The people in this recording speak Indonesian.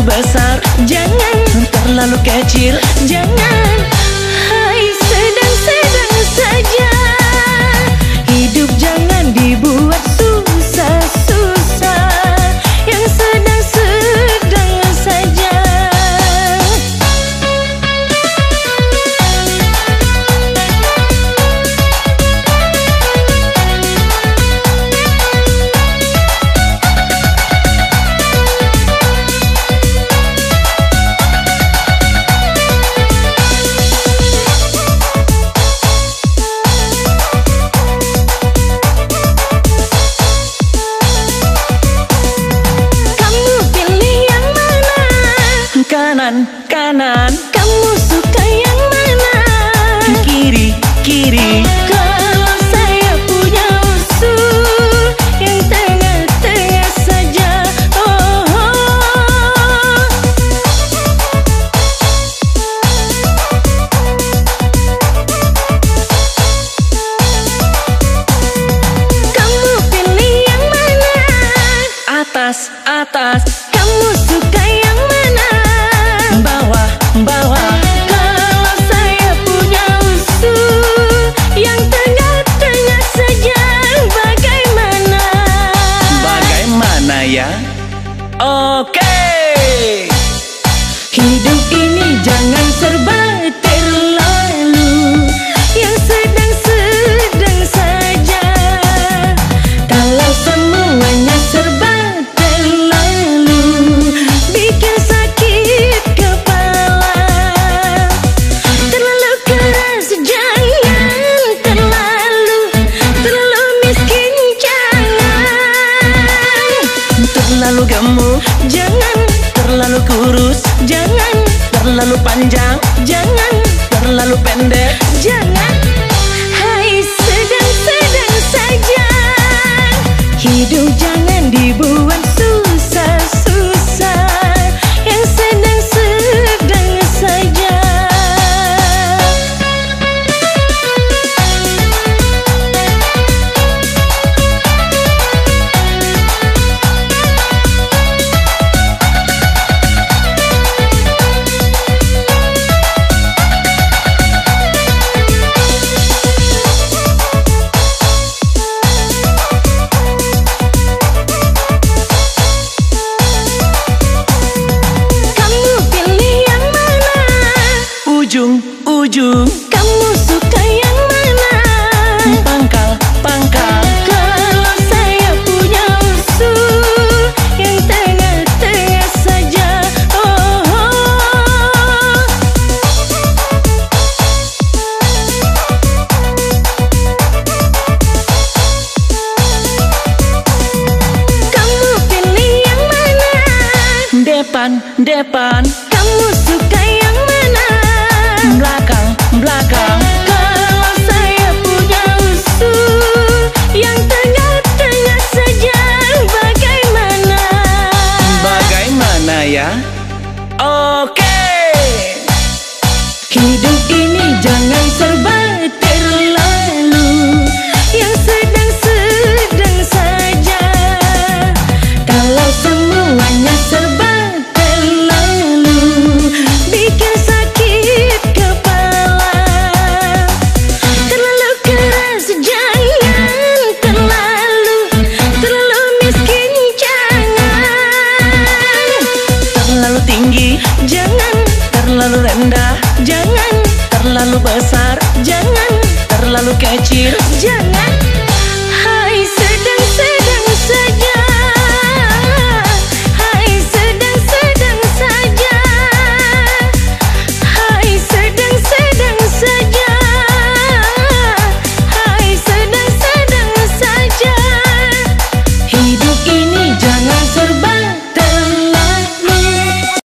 terlalu besar. Jangan terlalu kecil. Jangan. Hai sedang-sedang saja. Hidup jangan dibuat susah-susah man ya? Oke Hidup ini jangan serba Terlalu panjang, Jangan terlalu pendek. Jangan. Hai sedang-sedang saja. Hidup jangan dibuat susah-susah Depan, depan Kamu suka yang mana? Belakang, belakang Kalau saya punya usul yang tengah-tengah saja bagaimana? Bagaimana ya? Oke Hidup ini jangan serba Terlalu besar, Jangan terlalu kecil